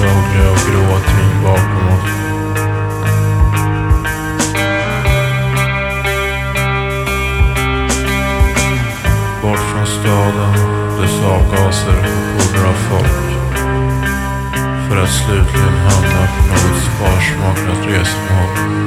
vardagliga och gråa ting bakom oss. Bort från staden, dess avgaser och horder av folk. För att slutligen hamna på något sparsmakat resmål.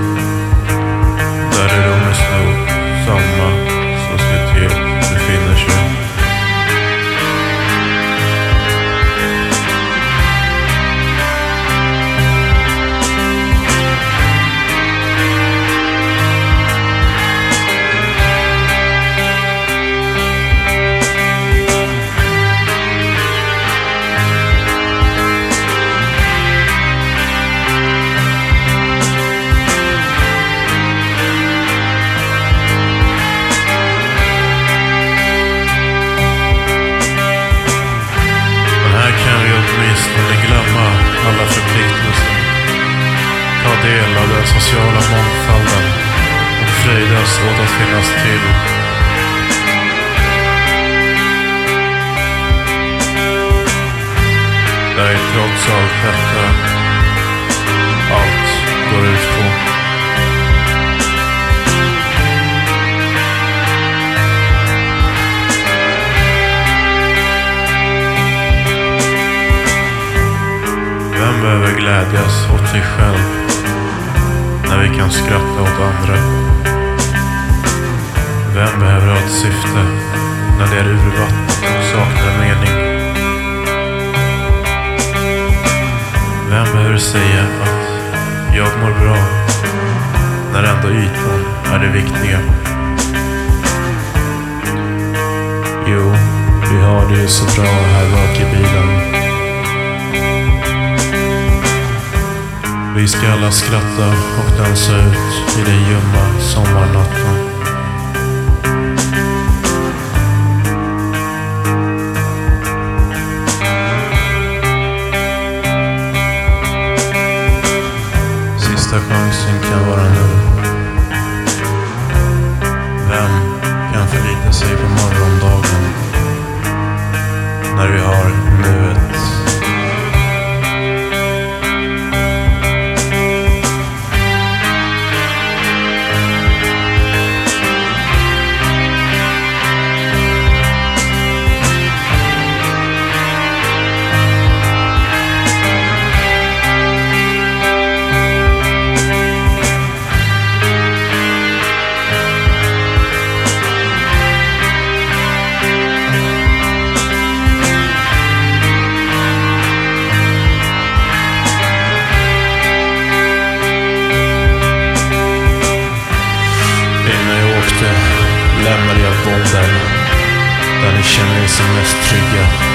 Del av den sociala mångfalden och fröjdas åt att finnas till. Där trots allt detta allt går ut på. Vem behöver glädjas åt sig själv kan skratta åt andra? Vem behöver ha ett syfte när det är urvattnat och saknar mening? Vem behöver säga att jag mår bra när ändå ytan är det viktiga? Jo, vi har det ju så bra här bak i bilen. Vi ska alla skratta och dansa ut i den ljumma sommarnatten. Lämnar jag bomben lämnade jag bonden där ni känner er som mest trygga.